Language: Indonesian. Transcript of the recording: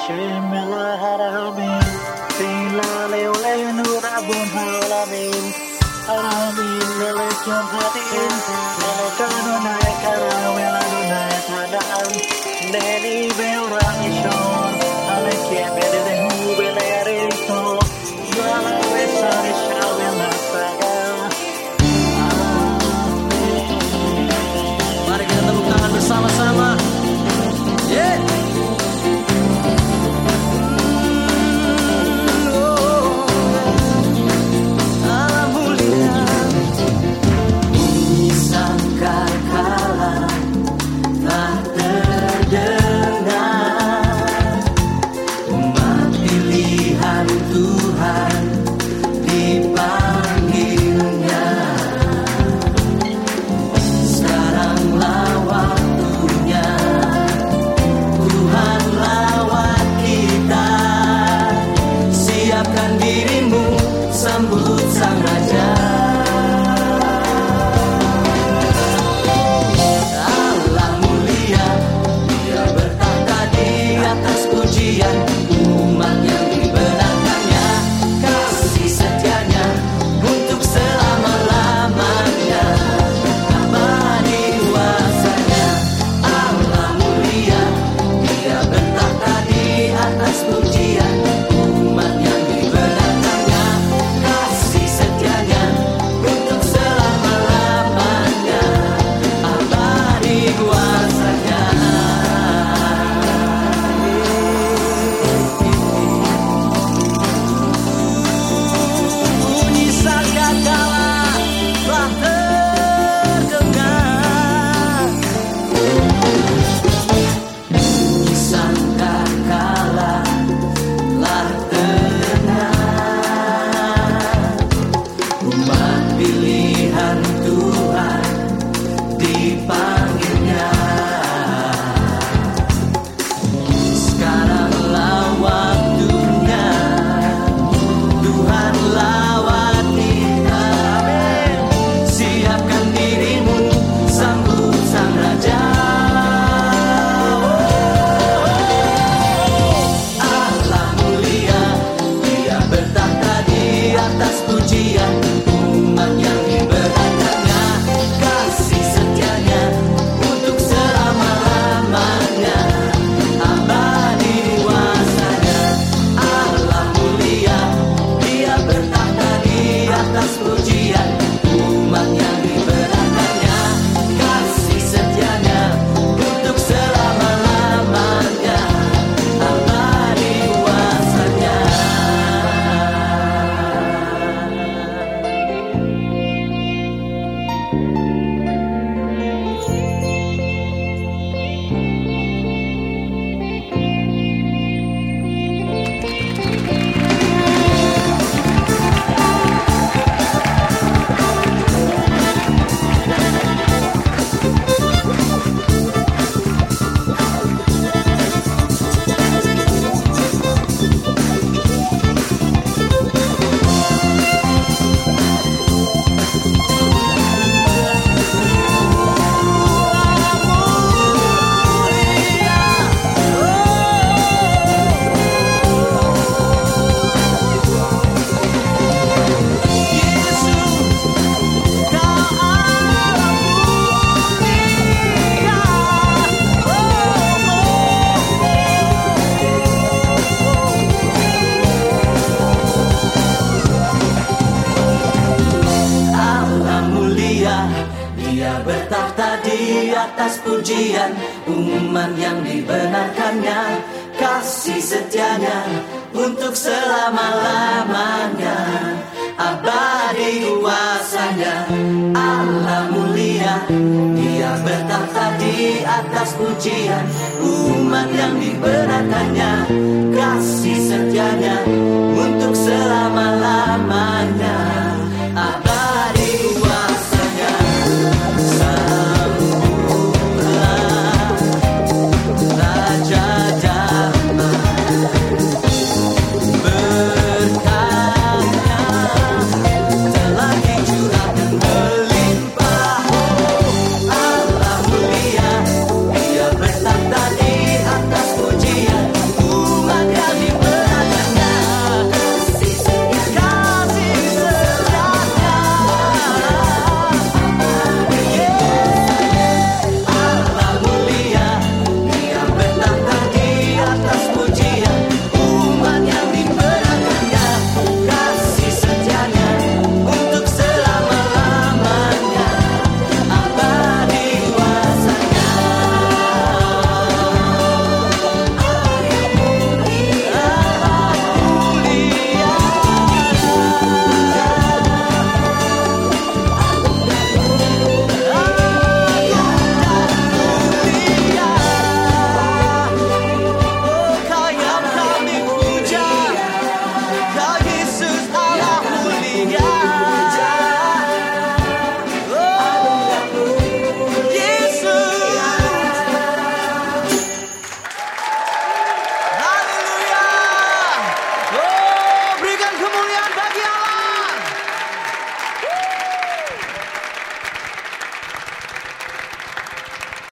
I'm gonna atas pujian Umat yang dibenarkannya Kasih setianya Untuk selama-lamanya. Abadi kuasanya Allah mulia. Dia bertakhta di atas pujian Umat yang dibenarkannya Kasih setianya Untuk selama-lamanya. Abadi